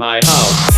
My house.